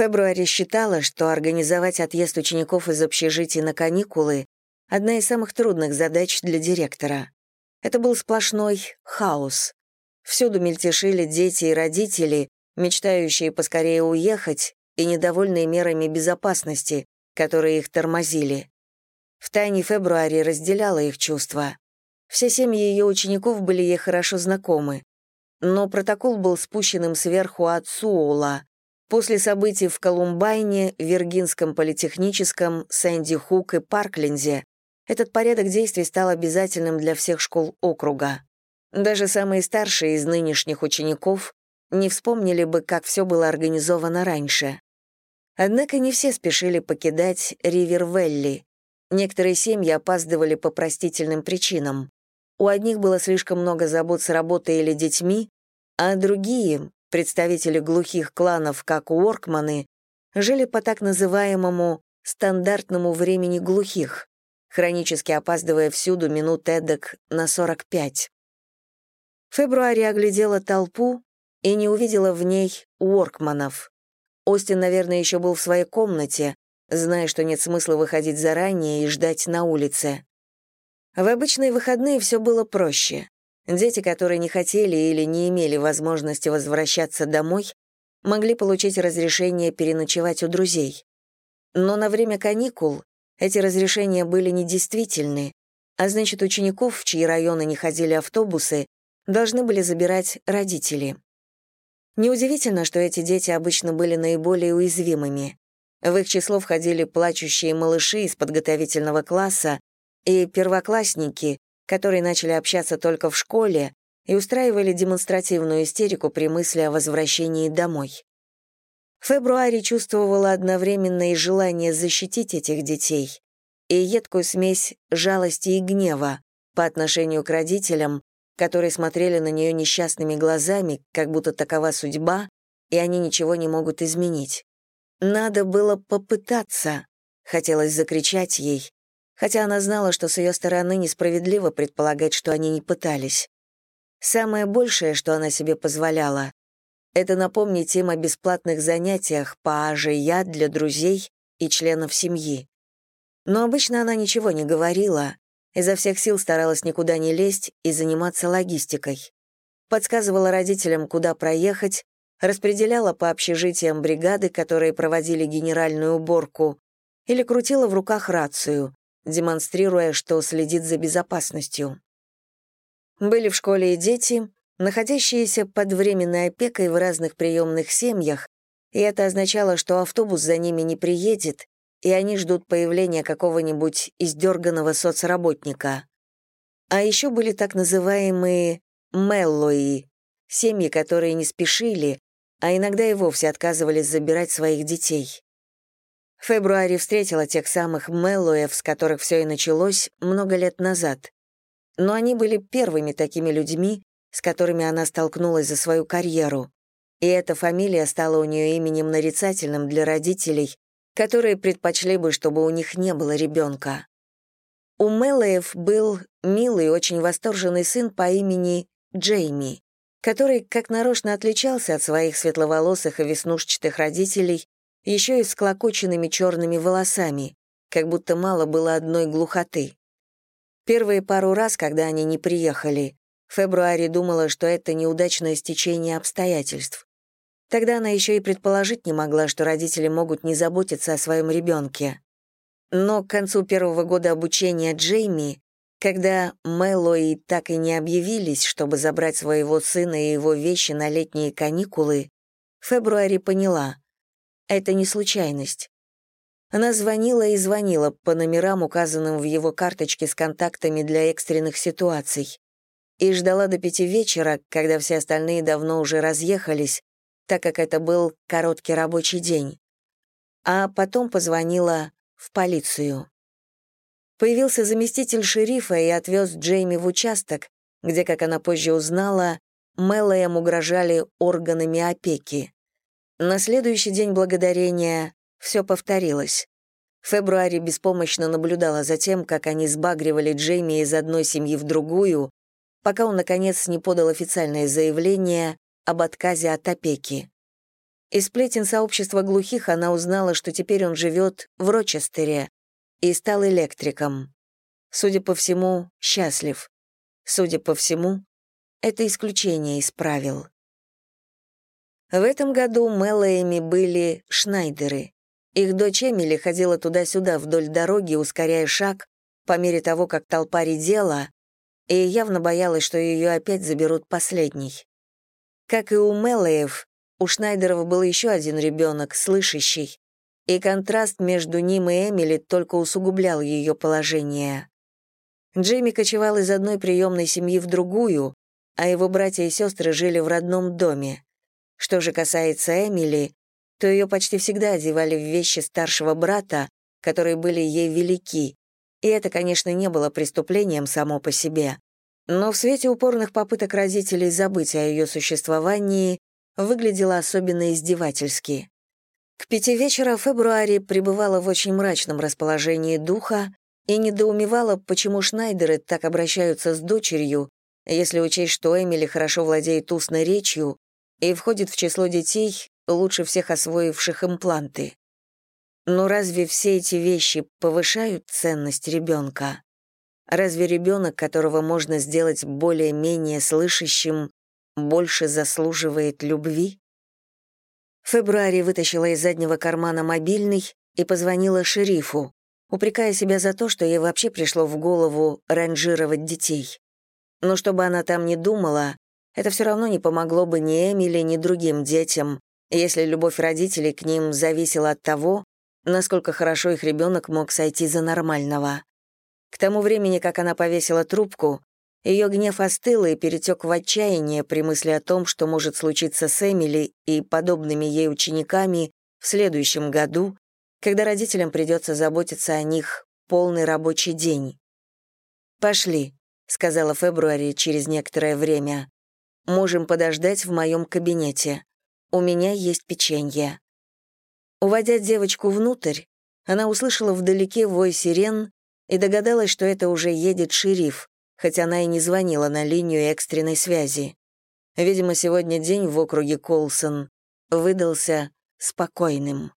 Фебруари считала, что организовать отъезд учеников из общежитий на каникулы — одна из самых трудных задач для директора. Это был сплошной хаос. Всюду мельтешили дети и родители, мечтающие поскорее уехать и недовольные мерами безопасности, которые их тормозили. В тайне Фебруари разделяла их чувства. Все семьи ее учеников были ей хорошо знакомы. Но протокол был спущенным сверху от Суола. После событий в Колумбайне, Виргинском политехническом, Сэнди Хук и Парклензе этот порядок действий стал обязательным для всех школ округа. Даже самые старшие из нынешних учеников не вспомнили бы, как все было организовано раньше. Однако не все спешили покидать Ривервелли. Некоторые семьи опаздывали по простительным причинам. У одних было слишком много забот с работой или детьми, а другие, представители глухих кланов, как Уоркманы, жили по так называемому стандартному времени глухих, хронически опаздывая всюду минут эдак на 45. Фебруари оглядела толпу и не увидела в ней Уоркманов. Остин, наверное, еще был в своей комнате, зная, что нет смысла выходить заранее и ждать на улице. В обычные выходные все было проще. Дети, которые не хотели или не имели возможности возвращаться домой, могли получить разрешение переночевать у друзей. Но на время каникул эти разрешения были недействительны, а значит, учеников, в чьи районы не ходили автобусы, должны были забирать родители. Неудивительно, что эти дети обычно были наиболее уязвимыми. В их число входили плачущие малыши из подготовительного класса и первоклассники, которые начали общаться только в школе и устраивали демонстративную истерику при мысли о возвращении домой. Фебруари чувствовала одновременно и желание защитить этих детей, и едкую смесь жалости и гнева по отношению к родителям, которые смотрели на нее несчастными глазами, как будто такова судьба, и они ничего не могут изменить. Надо было попытаться, хотелось закричать ей, хотя она знала, что с ее стороны несправедливо предполагать, что они не пытались. Самое большее, что она себе позволяла, это напомнить им о бесплатных занятиях по АЖЯ для друзей и членов семьи. Но обычно она ничего не говорила, изо всех сил старалась никуда не лезть и заниматься логистикой. Подсказывала родителям, куда проехать, распределяла по общежитиям бригады, которые проводили генеральную уборку, или крутила в руках рацию, демонстрируя, что следит за безопасностью. Были в школе и дети, находящиеся под временной опекой в разных приемных семьях, и это означало, что автобус за ними не приедет, и они ждут появления какого-нибудь издерганного соцработника. А еще были так называемые «меллои», семьи, которые не спешили, а иногда и вовсе отказывались забирать своих детей. В феврале встретила тех самых Меллоев, с которых все и началось, много лет назад. Но они были первыми такими людьми, с которыми она столкнулась за свою карьеру. И эта фамилия стала у нее именем нарицательным для родителей, которые предпочли бы, чтобы у них не было ребенка. У Меллоев был милый, очень восторженный сын по имени Джейми, который как нарочно отличался от своих светловолосых и веснушчатых родителей еще и с клокоченными черными волосами, как будто мало было одной глухоты. Первые пару раз, когда они не приехали, Фебруари думала, что это неудачное стечение обстоятельств. Тогда она еще и предположить не могла, что родители могут не заботиться о своем ребенке. Но к концу первого года обучения Джейми, когда Мэллои так и не объявились, чтобы забрать своего сына и его вещи на летние каникулы, Фебруари поняла, это не случайность. Она звонила и звонила по номерам, указанным в его карточке с контактами для экстренных ситуаций, и ждала до пяти вечера, когда все остальные давно уже разъехались, так как это был короткий рабочий день. А потом позвонила в полицию. Появился заместитель шерифа и отвез Джейми в участок, где, как она позже узнала, Мэллоям угрожали органами опеки. На следующий день благодарения все повторилось. Фебруари беспомощно наблюдала за тем, как они сбагривали Джейми из одной семьи в другую, пока он, наконец, не подал официальное заявление об отказе от опеки. Из сплетен сообщества глухих она узнала, что теперь он живет в Рочестере и стал электриком. Судя по всему, счастлив. Судя по всему, это исключение из правил. В этом году Мэллоями были Шнайдеры. Их дочь Эмили ходила туда-сюда вдоль дороги, ускоряя шаг, по мере того, как толпа редела, и явно боялась, что ее опять заберут последней. Как и у Мэллоев, у Шнайдеров был еще один ребенок, слышащий, и контраст между ним и Эмили только усугублял ее положение. Джейми кочевал из одной приемной семьи в другую, а его братья и сестры жили в родном доме. Что же касается Эмили, то ее почти всегда одевали в вещи старшего брата, которые были ей велики, и это, конечно, не было преступлением само по себе. Но в свете упорных попыток родителей забыть о ее существовании, выглядела особенно издевательски. К пяти вечера в пребывала в очень мрачном расположении духа и недоумевала, почему Шнайдеры так обращаются с дочерью, если учесть, что Эмили хорошо владеет устной речью и входит в число детей, лучше всех освоивших импланты. Но разве все эти вещи повышают ценность ребенка? Разве ребенок, которого можно сделать более-менее слышащим, больше заслуживает любви? Феврале вытащила из заднего кармана мобильный и позвонила шерифу, упрекая себя за то, что ей вообще пришло в голову ранжировать детей. Но чтобы она там не думала, это все равно не помогло бы ни Эмили, ни другим детям, если любовь родителей к ним зависела от того, насколько хорошо их ребенок мог сойти за нормального. К тому времени, как она повесила трубку, ее гнев остыл и перетек в отчаяние при мысли о том, что может случиться с Эмили и подобными ей учениками в следующем году, когда родителям придется заботиться о них полный рабочий день. «Пошли», — сказала Фебруари через некоторое время. «Можем подождать в моем кабинете. У меня есть печенье». Уводя девочку внутрь, она услышала вдалеке вой сирен и догадалась, что это уже едет шериф, хотя она и не звонила на линию экстренной связи. Видимо, сегодня день в округе Колсон выдался спокойным.